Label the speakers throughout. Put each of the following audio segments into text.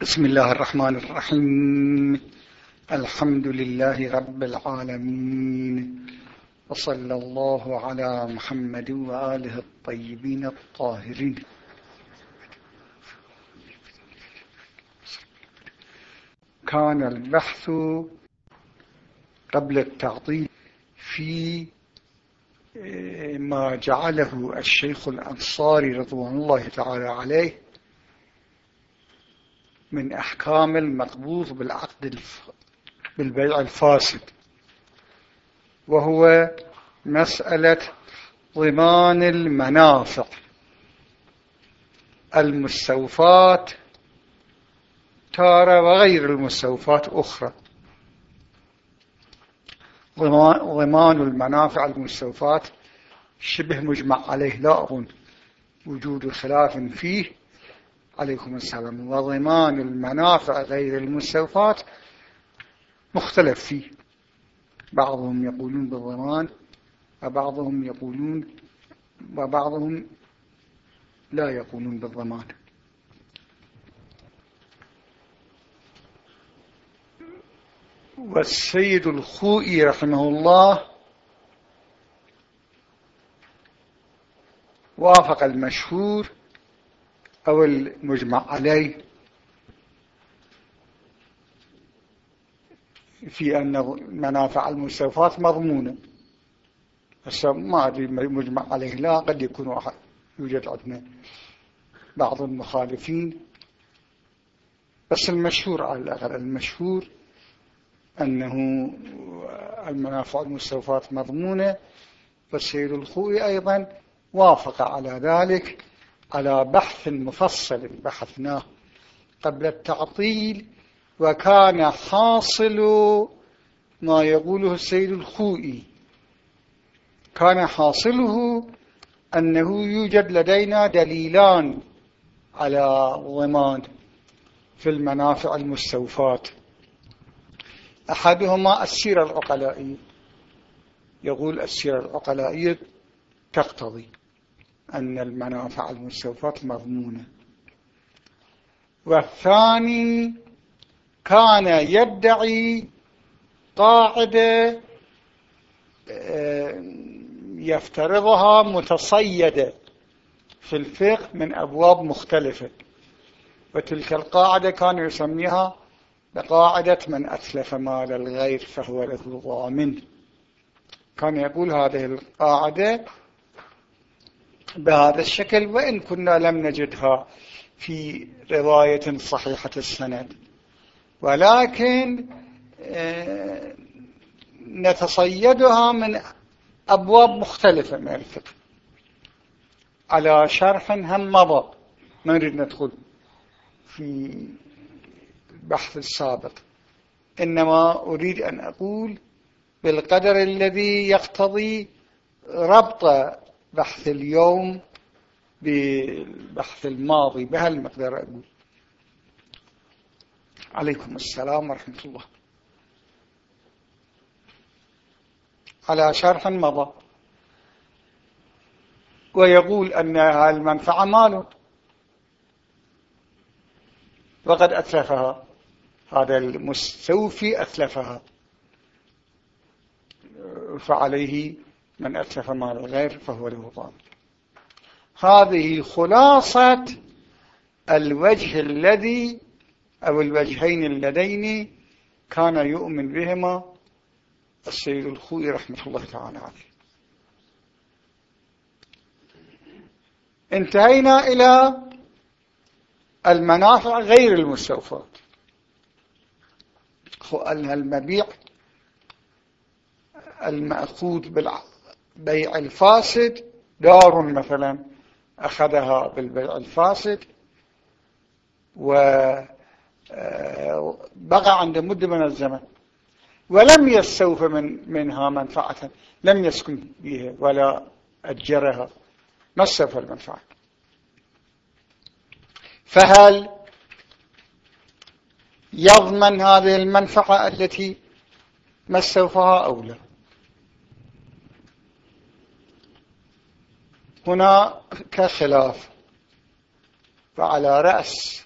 Speaker 1: بسم الله الرحمن الرحيم. الحمد لله رب العالمين. وصلى الله على محمد وآله الطيبين الطاهرين. كان البحث قبل التعطيل في ما جعله الشيخ الأنصاري رضوان الله تعالى عليه من أحكام المقبوض بالعقد بالبيع الفاسد. وهو مسألة ضمان المنافع المستوفات تارة وغير المستوفات أخرى. ضمان المنافع المستوفات شبه مجمع عليه لا أظن. وجود خلاف فيه عليكم السلام. وضمان المنافع غير المستوفات مختلف فيه. بعضهم يقولون بالضمان وبعضهم يقولون وبعضهم لا يقولون بالضمان. والسيد الخوئي رحمه الله وافق المشهور أو المجمع عليه في أن منافع المستوفات مضمونة. هسه ما أدري مجمع عليه لا قد يكون واحد يوجد عندنا بعض المخالفين. بس المشهور على الأقل المشهور أنه المنافع المستوفات مضمونة والسيد الخوي أيضا وافق على ذلك. على بحث مفصل بحثناه قبل التعطيل وكان حاصل ما يقوله السيد الخوئي. كان حاصله أنه يوجد لدينا دليلان على ضمان في المنافع المستوفات أحدهما السيرة العقلائية يقول السيرة العقلائية تقتضي. أن المنافع المستوفات مضمونة. والثاني كان يدعي قاعدة آه، يفترضها متصيدة في الفقه من أبواب مختلفة. وتلك القاعدة كان يسميها بقاعدة من أتلف مال الغير فهو له ضامن كان يقول هذه القاعدة بهذا الشكل وإن كنا لم نجدها في رواية صحيحة السند. ولكن آه، نتصيدها من أبواب مختلفة من الفقه. على شرح هم مضى. ما نريد ندخل في البحث السابق إنما أريد أن أقول بالقدر الذي يقتضي ربط بحث اليوم بالبحث الماضي بهالمقدار أقول. عليكم السلام ورحمة الله. على شرح مضى. ويقول أن المنفعة مال. وقد أتلفها. هذا المستوفي أتلفها. فعليه من أتلف مال الغير فهو له ضامن هذه خلاصة الوجه الذي أو الوجهين اللذين كان يؤمن بهما السيد الخوي رحمة الله تعالى عليه. انتهينا إلى المنافع غير المستوفات. المبيع المأخوذ بالبيع الفاسد دار مثلا أخذها بالبيع الفاسد وبقى عند مدة من الزمن. ولم يستوف من منها منفعة لم يسكن بها ولا أجرها ما استوفى المنفعة. فهل يضمن هذه المنفعة التي ما استوفاها أو لا؟ هناك خلاف فعلى رأس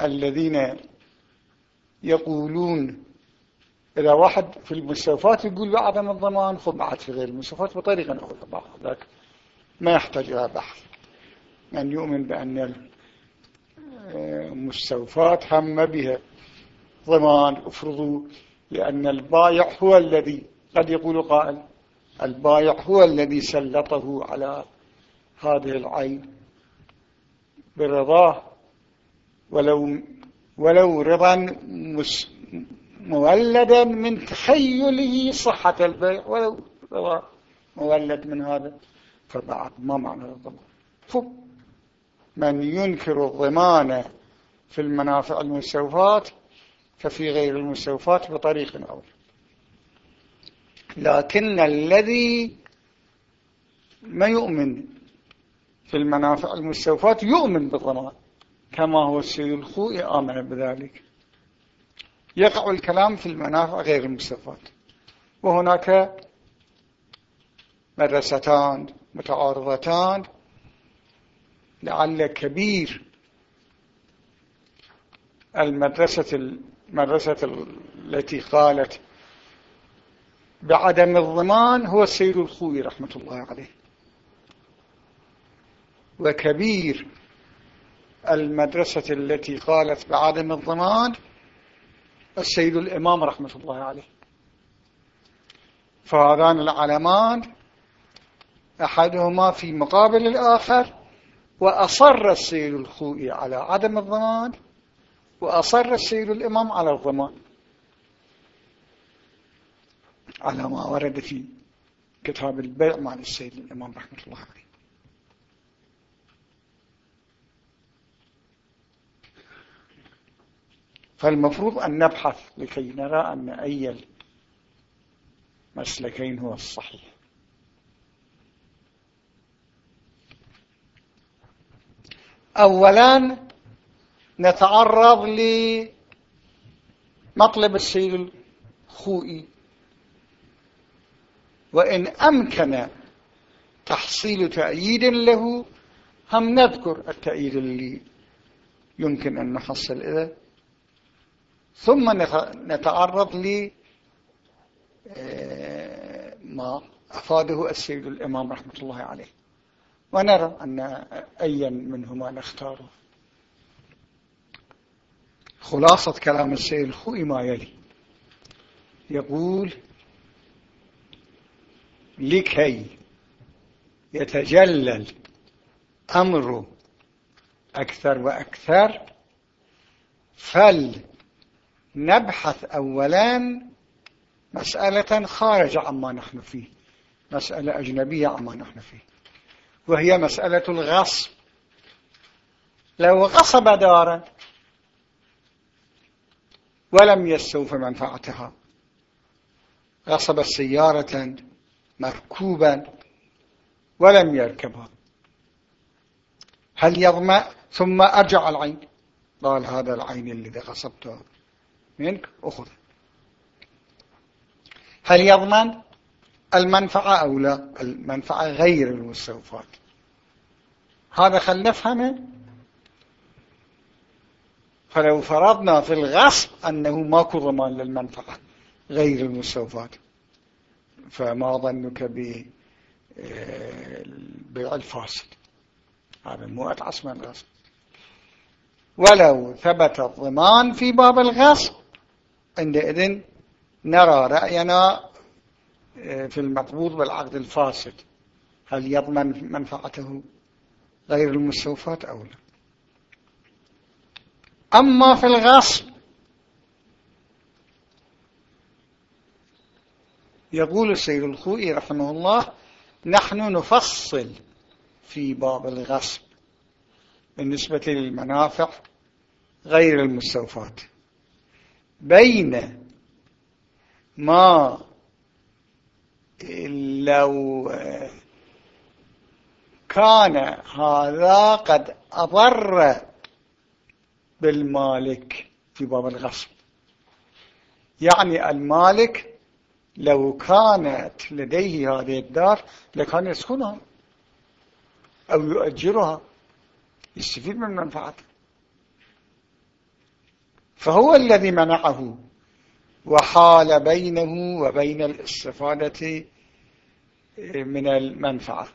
Speaker 1: الذين يقولون إذا واحد في المستوفات يقول بعدم الضمان خذ بعد في غير المستوفات بطريقة أخرى ذاك ما يحتاج إلى بحث. من يؤمن بأن المستوفات هم بها ضمان افرضوا لأن البايع هو الذي قد يقول قائل. البايع هو الذي سلطه على هذه العين برضاه ولو ولو رضا مولدا من تخيله صحة البيع ولو رضا مولد من هذا. فبعد ما معنى الضمان من ينكر الضمان في المنافع المستوفات ففي غير المستوفات بطريق أول لكن الذي ما يؤمن في المنافع المستوفات يؤمن بالضمان كما هو السيد الخوئي آمن بذلك. يقع الكلام في المنافع غير المستوفات وهناك مدرستان متعارضتان لعل كبير المدرسة المدرسة التي قالت بعدم الضمان هو السيد الخوي رحمة الله عليه. وكبير المدرسة التي قالت بعدم الضمان السيد الإمام رحمة الله عليه. فهذان العلمان أحدهما في مقابل الآخر وأصر السيد الخوئي على عدم الضمان وأصر السيد الإمام على الضمان. على ما ورد في كتاب البيع مع السيد الإمام رحمة الله عليه. فالمفروض أن نبحث لكي نرى أن أي المسلكين هو الصحيح. أولا نتعرض لمطلب السيد الخوئي. وإن أمكن تحصيل تأييد له هم نذكر التأييد اللي يمكن أن نحصل إذا. ثم نتعرض ل آه، ما أفاده السيد الإمام رحمة الله عليه. ونرى أن أيا منهما نختاره. خلاصة كلام السيد الخوئي ما يلي. يقول لكي يتجلل أمر أكثر وأكثر فلنبحث أولا مسألة خارج عما نحن فيه مسألة أجنبية عما نحن فيه وهي مسألة الغصب. لو غصب دارا ولم يستوف منفعتها غصب سيارة مركوبا ولم يركبها. هل يضمع؟ ثم أرجع العين. قال هذا العين الذي غصبته. منك أخذ. هل يضمن؟ المنفعة أو لا؟ المنفعة غير المستوفات. هذا خل نفهمه فلو فرضنا في الغصب أنه ماكو ضمان للمنفعة غير المستوفات. فما ظنك بالبيع الفاسد هذا مو أتعص من الغصب. ولو ثبت الضمان في باب الغصب عندئذ نرى رأينا آه، في المقبوض بالعقد الفاسد. هل يضمن منفعته غير المستوفات أو لا؟ أما في الغصب يقول السيد الخوئي رحمه الله نحن نفصل في باب الغصب بالنسبة للمنافع غير المستوفات بين ما لو كان هذا قد أضر بالمالك في باب الغصب. يعني المالك لو كانت لديه هذه الدار لكان يسكنها أو يؤجرها يستفيد من منفعتها فهو الذي منعه وحال بينه وبين الاستفادة من المنفعة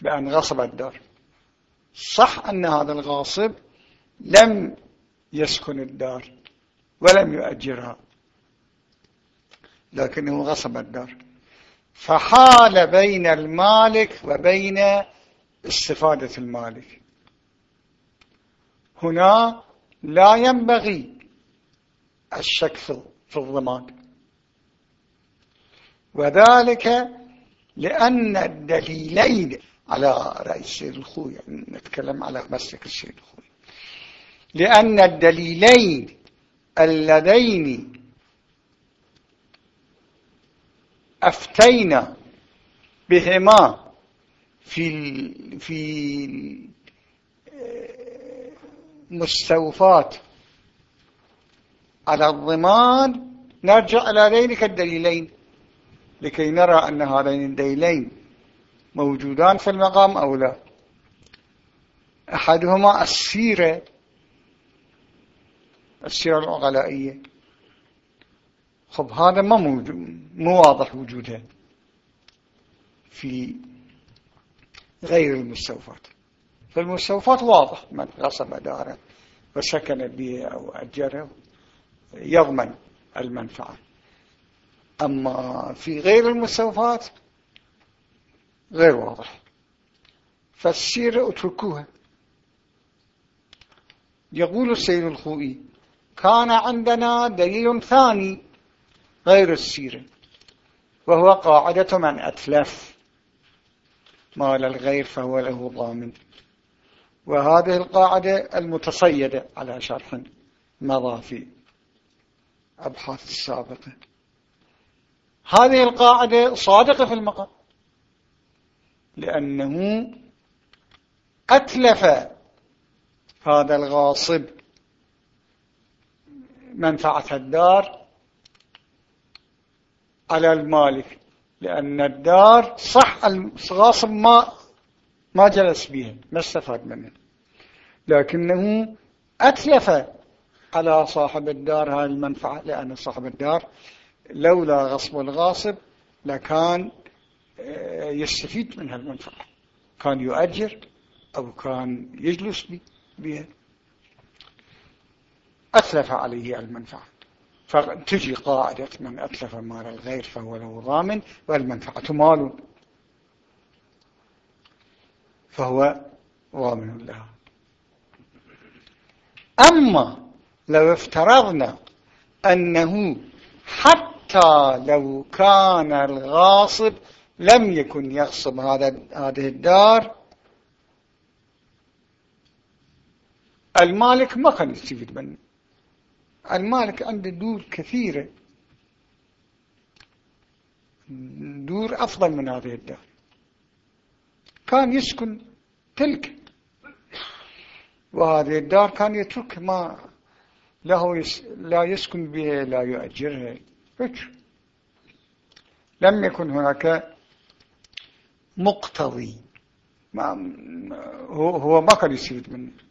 Speaker 1: بأن غصب الدار. صح أن هذا الغاصب لم يسكن الدار ولم يؤجرها. لكنه غصب الدار. فحال بين المالك وبين استفادة المالك. هنا لا ينبغي الشك في الضمان. وذلك لأن الدليلين على رأي السيد الخوي يعني نتكلم على مسلك السيد الخوي. لأن الدليلين اللذين أفتينا بهما في في مستوفات. على الضمان نرجع إلى ذلك الدليلين لكي نرى أن هذين الدليلين موجودان في المقام أو لا. أحدهما السيرة السيرة العقلائية. خب هذا ما موجود مو واضح وجودها في غير المستوفات. فالمستوفات واضح من غصب داره وسكن به أو أجره يضمن المنفعة. أما في غير المستوفات غير واضح. فالسيرة اتركوها. يقول السيد الخوئي كان عندنا دليل ثاني غير السيرة وهو قاعدة من أتلف. مال الغير فهو له ضامن. وهذه القاعدة المتصيدة على شرح مضى في أبحاث السابقة هذه القاعدة صادقة في المقام لأنه أتلف هذا الغاصب منفعة الدار على المالك لأن الدار صح الغاصب ما ما جلس بها ما استفاد منه لكنه أتلف على صاحب الدار هذه المنفعة لأن صاحب الدار لولا غصب الغاصب لكان آه، يستفيد من هالمنفعة. كان يؤجر أو كان يجلس بها. أتلف عليه المنفعة. فتجي قاعدة من أتلف مال الغير فهو له ضامن والمنفعة مال. فهو ضامن لها. أما لو افترضنا أنه حتى لو كان الغاصب لم يكن يغصب هذا هذه الدار المالك ما كان يستفيد منه. المالك عنده دور كثيرة. دور أفضل من هذه الدار. كان يسكن تلك. وهذه الدار كان يترك ما له يس لا يسكن بها لا يؤجرها. فكر لم يكن هناك مقتضي. ما هو, ما كان يستفيد منه.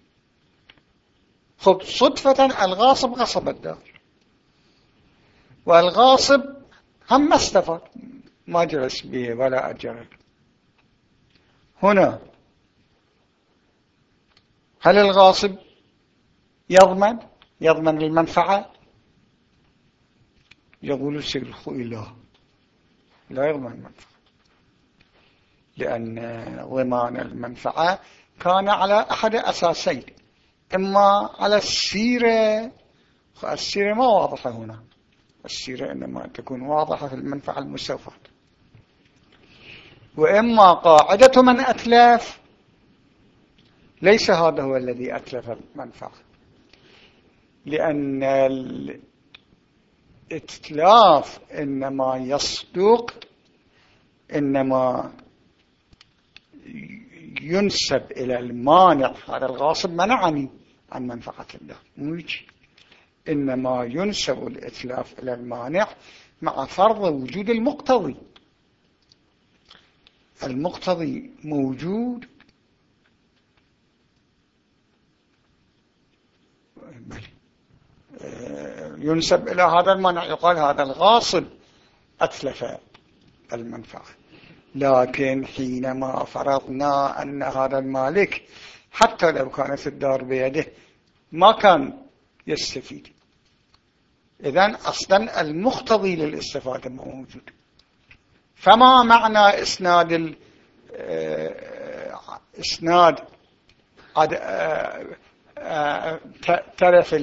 Speaker 1: صدفة الغاصب غصب الدار. والغاصب هم ما استفاد. ما جلس به ولا أجره هنا. هل الغاصب يضمن؟ يضمن المنفعة يقول الشيخ لا. لا يضمن المنفعة. لأن ضمان المنفعة كان على أحد أساسين. إما على السيرة السيرة ما واضحة هنا. السيرة إنما تكون واضحة في المنفعة المستوفاة. وإما قاعدة من أتلاف ليس هذا هو الذي أتلف المنفعة. لأن الإتلاف إنما يصدق إنما ينسب إلى المانع. هذا الغاصب منعني. عن منفعة الله. موجي إنما ينسب الإتلاف إلى المانع مع فرض وجود المقتضي. المقتضي موجود. ينسب إلى هذا المانع يقال هذا الغاصب أتلف المنفعة. لكن حينما فرضنا أن هذا المالك حتى لو كانت الدار بيده ما كان يستفيد. إذن أصلا المقتضي للاستفادة موجود. فما معنى إسناد آه، إسناد آه، آه، تلف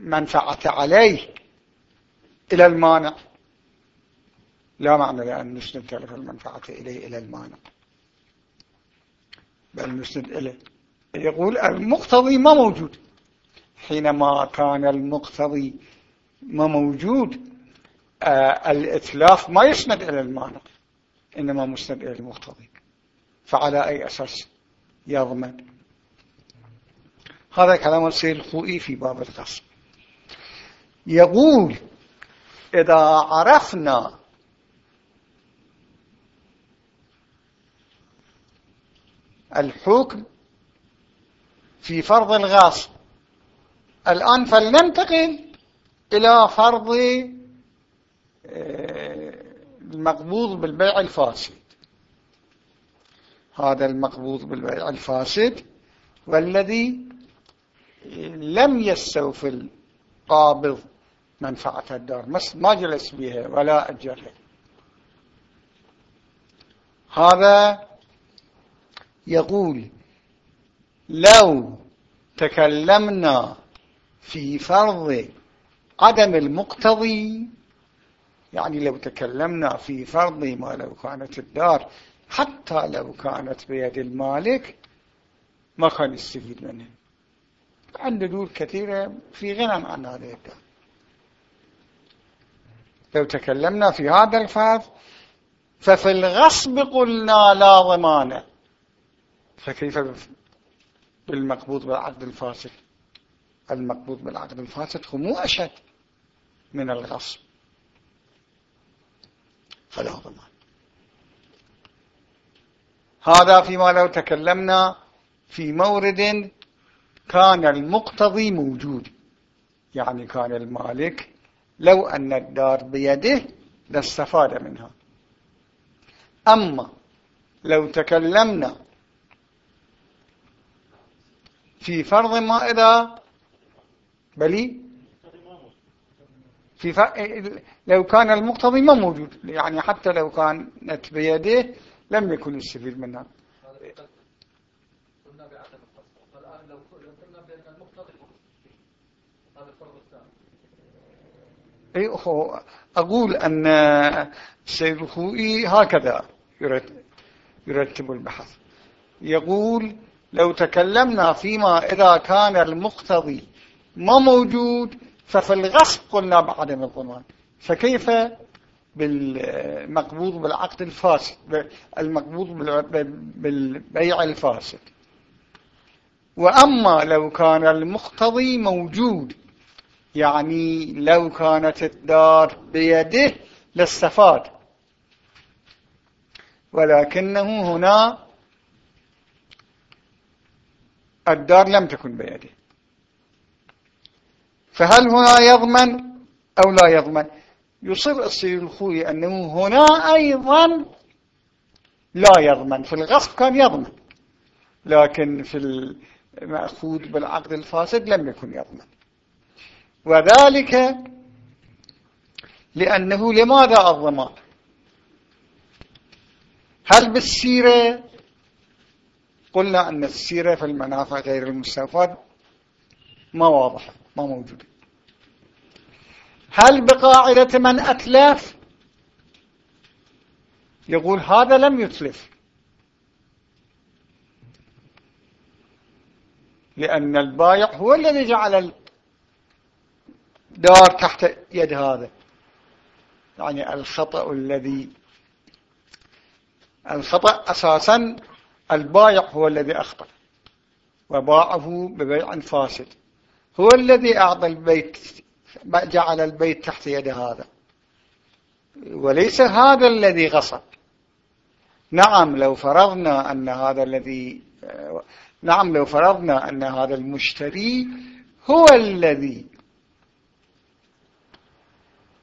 Speaker 1: المنفعة عليه إلى المانع. لا معنى لأن نسند تلف المنفعة إليه إلى المانع. بل نسند إليه. يقول المقتضي ما موجود. حينما كان المقتضي ما موجود آه الإتلاف ما يسند إلى المانع إنما مسند إلى المقتضي. فعلى أي أساس يضمن؟ هذا كلام السيد الخوئي في باب القصر يقول إذا عرفنا الحكم في فرض الغاصب الآن فلننتقل إلى فرض آه، المقبوض بالبيع الفاسد. هذا المقبوض بالبيع الفاسد والذي لم يستوفي القابض منفعة الدار. ما جلس بها ولا أجرها هذا يقول لو تكلمنا في فرض عدم المقتضي يعني لو تكلمنا في فرض ما لو كانت الدار حتى لو كانت بيد المالك ما كان يستفيد منه. عنده دور كثيرة في غنى عن هذه الدار. لو تكلمنا في هذا الفرض ففي الغصب قلنا لا ضمانه فكيف بالمقبوض بالعقد الفاسد المقبوض بالعقد الفاسد هو مو أشد من الغصب. فلا ضمان هذا فيما لو تكلمنا في مورد كان المقتضي موجود. يعني كان المالك لو أن الدار بيده لاستفاد منها. أما لو تكلمنا في فرض ما إذا بلي؟ في ف... لو كان المقتضي ما موجود يعني حتى لو كانت بيده لم يكن يستفيد منها. أي أقول أن السيد الخوئي هكذا يرتب البحث. يقول لو تكلمنا فيما إذا كان المقتضي ما موجود ففي الغصب قلنا بعدم الضمان فكيف بالمقبوض بالعقد الفاسد المقبوض بالبيع الفاسد. وأما لو كان المقتضي موجود يعني لو كانت الدار بيده لاستفاد. ولكنه هنا الدار لم تكن بيده فهل هنا يضمن أو لا يضمن؟ يصر السيد الخوي أنه هنا أيضا لا يضمن. في الغصب كان يضمن لكن في المأخوذ بالعقد الفاسد لم يكن يضمن. وذلك لأنه لماذا الضمان؟ هل بالسيرة قلنا أن السيرة في المنافع غير المستفاد ما واضحة ما موجودة هل بقاعدة من أتلف؟ يقول هذا لم يتلف. لأن البايع هو الذي جعل الدار تحت يد هذا. يعني الخطأ الذي الخطأ أساسا البايع هو الذي أخطأ وباعه ببيع فاسد. هو الذي أعطى البيت جعل البيت تحت يد هذا. وليس هذا الذي غصب. نعم لو فرضنا أن هذا الذي نعم لو فرضنا أن هذا المشتري هو الذي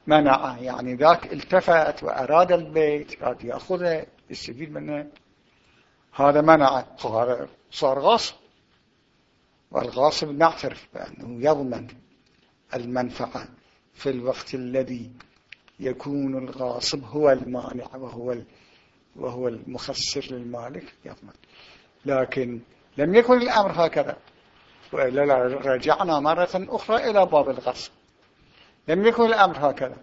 Speaker 1: منع يعني ذاك التفت وأراد البيت قد يأخذه يستفيد منه. هذا منع صار غاصب. والغاصب نعترف بأنه يضمن المنفعة في الوقت الذي يكون الغاصب هو المانع وهو وهو المخسر للمالك يضمن. لكن لم يكن الأمر هكذا. وإلا رجعنا مرة أخرى إلى باب الغصب لم يكن الأمر هكذا.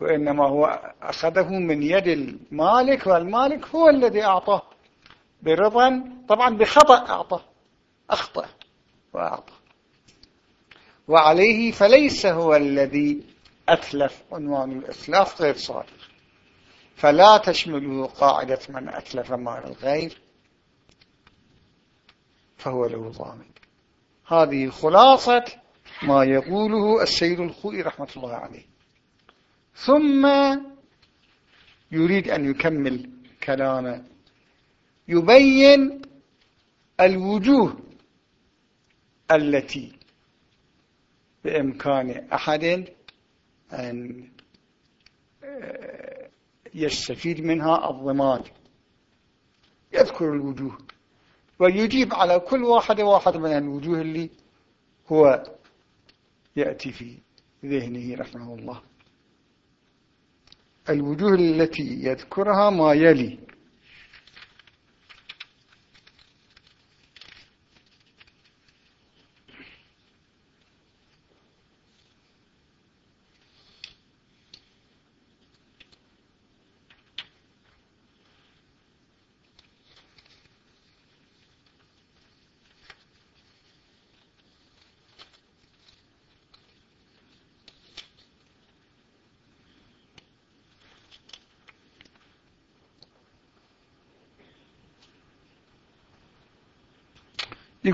Speaker 1: وإنما هو أخذه من يد المالك والمالك هو الذي أعطاه. برضا طبعا بخطأ أعطاه أخطأ وأعطى. وعليه فليس هو الذي أتلف عنوان الإتلاف غير صادق. فلا تشمله قاعدة من أتلف مال الغير فهو له ضامن. هذه خلاصة ما يقوله السيد الخوئي رحمة الله عليه. ثم يريد أن يكمل كلامه يبين الوجوه التي بإمكان أحد أن يستفيد منها الضمان يذكر الوجوه. ويجيب على كل واحد واحد من الوجوه اللي هو يأتي في ذهنه رحمه الله. الوجوه التي يذكرها ما يلي.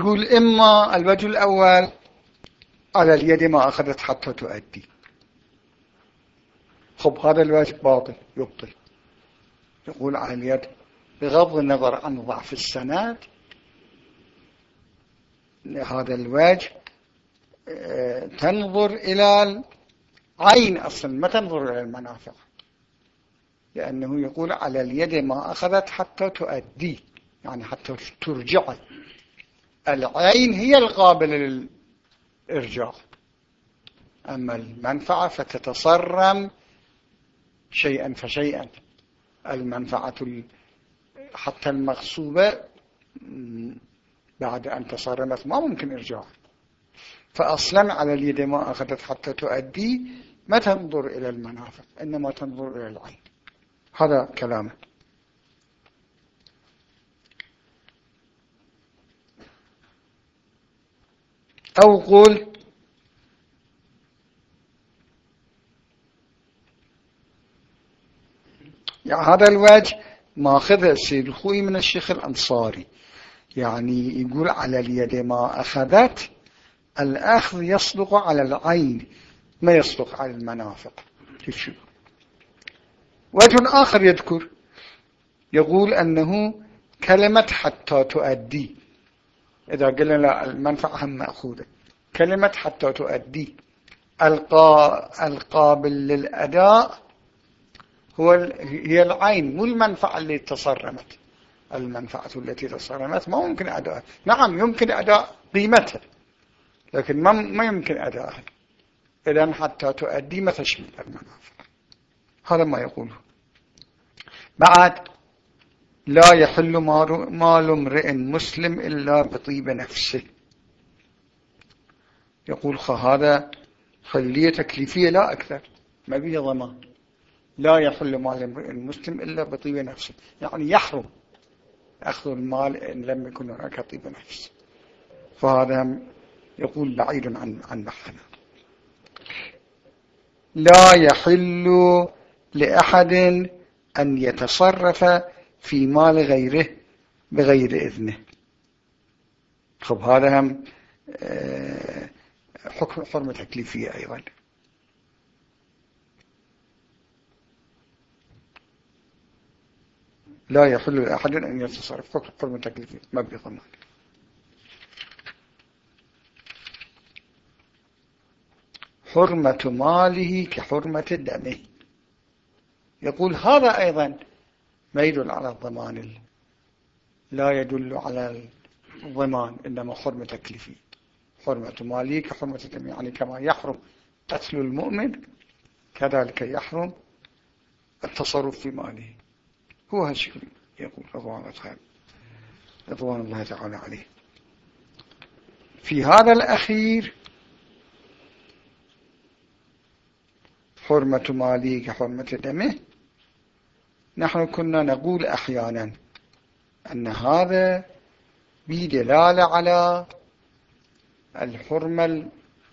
Speaker 1: يقول إما الوجه الأول على اليد ما أخذت حتى تؤدي. خب هذا الوجه باطل يبطل. يقول على اليد بغض النظر عن ضعف السند هذا الوجه آه، تنظر إلى العين أصلا ما تنظر إلى المنافع. لأنه يقول على اليد ما أخذت حتى تؤدي يعني حتى ترجع. العين هي القابلة للإرجاع أما المنفعة فتتصرم شيئا فشيئا. المنفعة حتى المغصوبة بعد أن تصرمت ما ممكن إرجاع فأصلا على اليد ما أخذت حتى تؤدي ما تنظر إلى المنافع إنما تنظر إلى العين. هذا كلامه. أو قل يعني هذا الوجه ماخذ السيد الخوي من الشيخ الأنصاري. يعني يقول على اليد ما أخذت الأخذ يصدق على العين ما يصدق على المنافق. وجه آخر يذكر يقول أنه كلمة حتى تؤدي. إذا قلنا لا المنفعة هم مأخوذة. كلمة حتى تؤدي. القا القابل للأداء هو هي العين مو المنفعة اللي تصرمت. المنفعة التي تصرمت ما ممكن أداء نعم يمكن أداء قيمتها لكن ما ما يمكن أداءها. إذا حتى تؤدي ما تشمل المنافع. هذا ما يقوله. بعد لا يحل مال امرئ مسلم إلا بطيب نفسه. يقول هذا حلية تكليفية لا أكثر ما بيه ضمان. لا يحل مال امرئ مسلم إلا بطيب نفسه. يعني يحرم أخذ المال إن لم يكن هناك طيب نفس. فهذا يقول بعيد عن عن محنا لا يحل لأحد أن يتصرف في مال غيره بغير إذنه. خب هذا هم آه، حكم حرمة تكليفية أيضا. لا يحل لأحد أن يتصرف. حكم حرمة تكليفية ما بيضمن. حرمة ماله كحرمة دمه. يقول هذا أيضا ما يدل على الضمان لا يدل على الضمان إنما حرمة تكليفية حرمة ماله كحرمة دمه يعني كما يحرم قتل المؤمن كذلك يحرم التصرف في ماله. هو هالشيء يقول رضوان الله رضوان الله تعالى عليه. في هذا الأخير حرمة مالي كحرمة دمه نحن كنا نقول أحيانا أن هذا بدلالة على الحرمة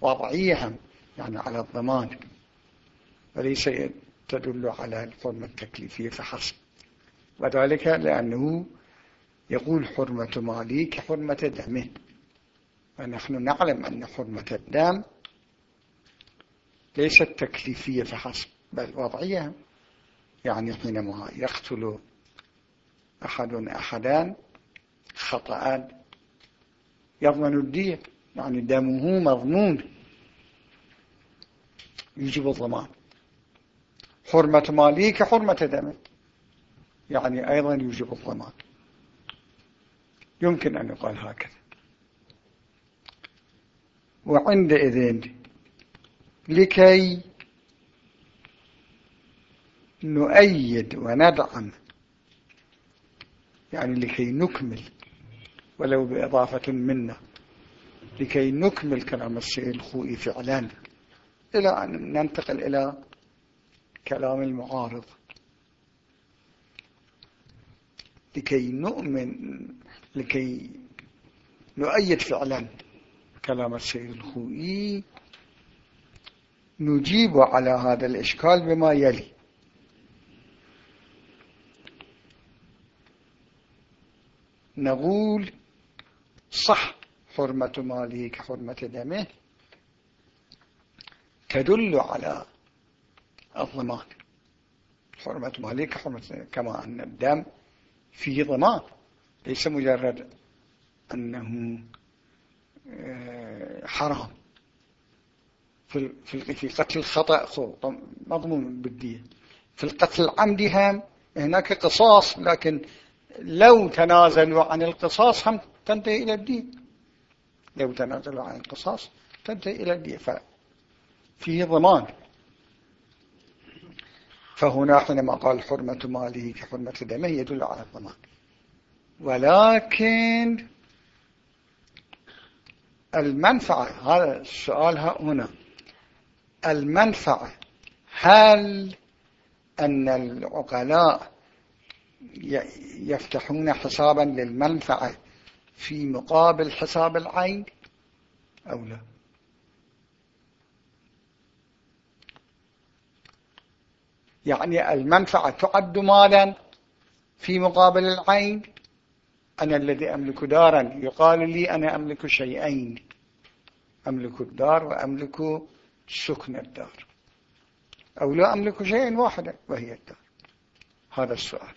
Speaker 1: الوضعية يعني على الضمان. وليس تدل على الحرمة التكليفية فحسب. وذلك لأنه يقول حرمة مالي كحرمة دمه ونحن نعلم أن حرمة الدم ليست تكليفية فحسب بل وضعية. يعني حينما يقتل أحد أحدان خطأ يضمن الدية يعني دمه مضمون يجب الضمان. حرمة مالي كحرمة دمه يعني أيضا يوجب الضمان. يمكن أن يقال هكذا. وعندئذ لكي نؤيد وندعم يعني لكي نكمل ولو بإضافة منا لكي نكمل كلام السيد الخوئي فعلا إلى أن ننتقل إلى كلام المعارض. لكي نؤمن لكي نؤيد فعلا كلام السيد الخوئي نجيب على هذا الإشكال بما يلي. نقول صح حرمة ماله كحرمة دمه تدل على الضمان. حرمة ماله كحرمة كما أن الدم فيه ضمان. ليس مجرد أنه آه، حرام. في في قتل الخطأ مضمون بالدية في القتل العمدي هم هناك قصاص لكن لو تنازلوا عن القصاص هم تنتهي إلى الدين. لو تنازلوا عن القصاص تنتهي إلى الدين. ففيه ضمان. فهنا حينما قال حرمة ماله كحرمة دمه يدل على الضمان. ولكن المنفعة هذا السؤال هنا. المنفعة هل أن العقلاء يفتحون حسابا للمنفعة في مقابل حساب العين أو لا؟ يعني المنفعة تعد مالا في مقابل العين؟ أنا الذي أملك دارا يقال لي أنا أملك شيئين أملك الدار وأملك سكن الدار. أو لا أملك شيئا واحدا وهي الدار. هذا السؤال.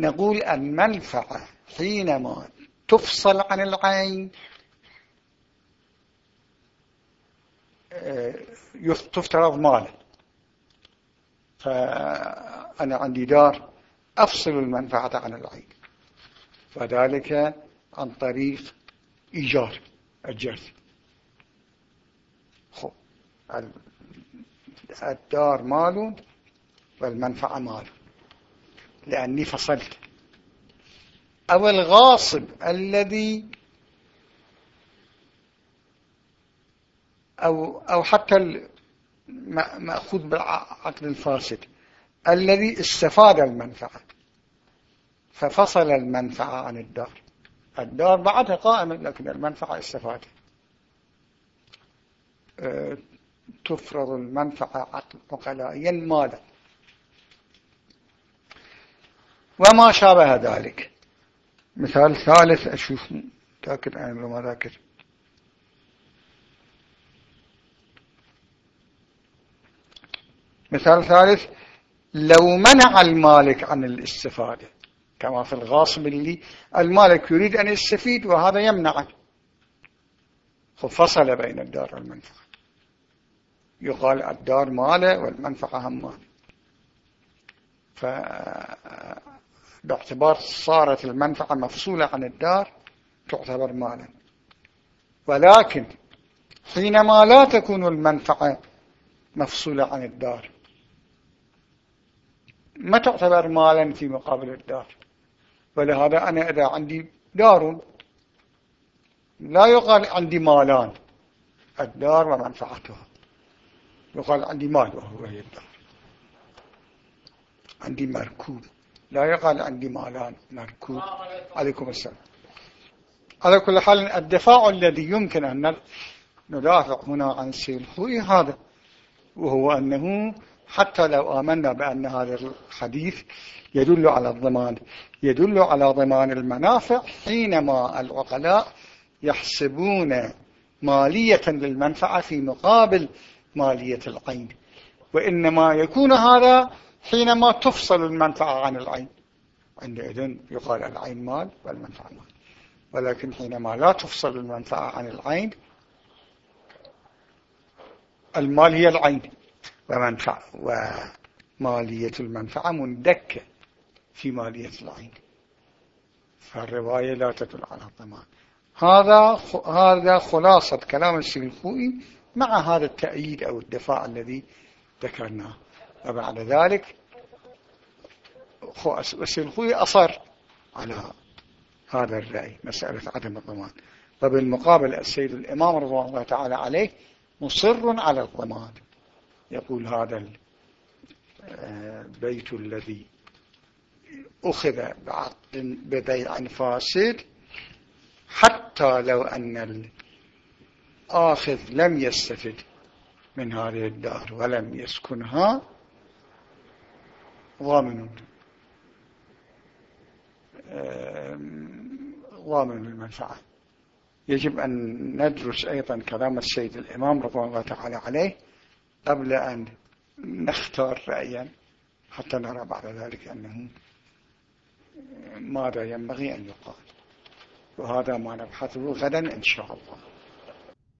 Speaker 1: نقول المنفعة حينما تفصل عن العين آه، تفترض مالا. فأنا عندي دار أفصل المنفعة عن العين. فذلك عن طريق إيجار الجرث. الدار ماله والمنفعة ماله. لأني فصلت. أو الغاصب الذي أو, أو حتى مأخوذ بالعقد الفاسد الذي استفاد المنفعة ففصل المنفعة عن الدار. الدار بعدها قائمة لكن المنفعة استفادت أه، تفرض المنفعة عقلائيا ماذا وما شابه ذلك. مثال ثالث أشوف تأكد أنا لو ما ذاكر مثال ثالث لو منع المالك عن الاستفادة كما في الغاصب اللي المالك يريد أن يستفيد وهذا يمنعه. فصل بين الدار والمنفعة. يقال الدار ماله والمنفعة هم ماله. باعتبار صارت المنفعة مفصولة عن الدار تعتبر مالا. ولكن حينما لا تكون المنفعة مفصولة عن الدار ما تعتبر مالا في مقابل الدار؟ ولهذا أنا إذا عندي دار لا يقال عندي مالان الدار ومنفعتها. يقال عندي مال وهو هي الدار. عندي مركوب. لا يقال عندي مالان مركوب عليكم السلام. على كل حال الدفاع الذي يمكن أن ندافع هنا عن السيلخوي هذا وهو أنه حتى لو آمنا بأن هذا الحديث يدل على الضمان يدل على ضمان المنافع حينما العقلاء يحسبون مالية للمنفعة في مقابل مالية العين وإنما يكون هذا حينما تفصل المنفعة عن العين. عندئذ يقال العين مال والمنفعة مال. ولكن حينما لا تفصل المنفعة عن العين المال هي العين. ومنفعة ومالية المنفعة مندكة في مالية العين. فالرواية لا تدل على الضمان. هذا هذا خلاصة كلام السلفوي مع هذا التأييد أو الدفاع الذي ذكرناه. وبعد ذلك السلفوي أصر على هذا الرأي مسألة عدم الضمان. وبالمقابل السيد الإمام رضوان الله تعالى عليه مصر على الضمان. يقول هذا البيت الذي أخذ بعقد ببيع فاسد حتى لو أن الآخذ لم يستفد من هذه الدار ولم يسكنها ضامن. ضامن المنفعة. يجب أن ندرس أيضا كلام السيد الإمام رضوان الله تعالى عليه قبل أن نختار رأيا حتى نرى بعد ذلك أنه ماذا ينبغي أن يقال. وهذا ما نبحثه غدا إن شاء الله.